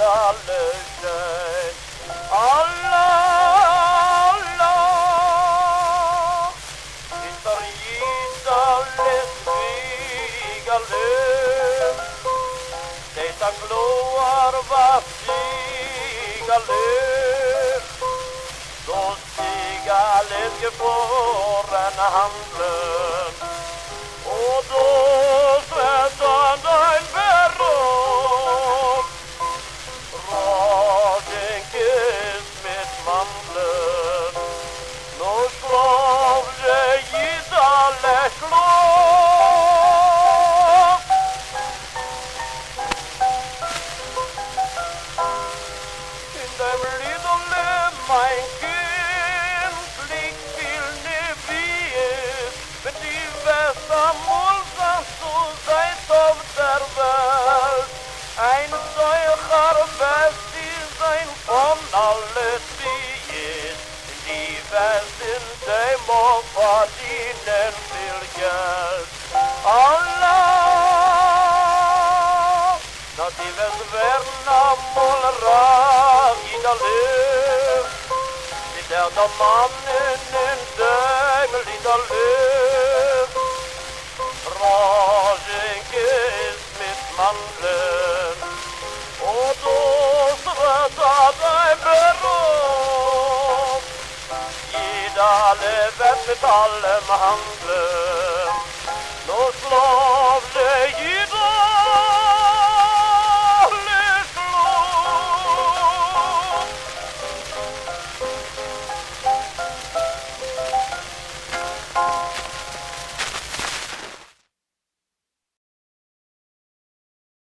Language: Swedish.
Andalusien. Allah, Allah, Israel lesbiga löv. Detta glåar vassiga löv. Då stiga läskefåren han blöd. Dövülü dolle, mein Gott. da mannen en dag med litt av løv. Tragikkes mitt mannløv. Og da svart av deg berå. Gi dale vettetallem handløv.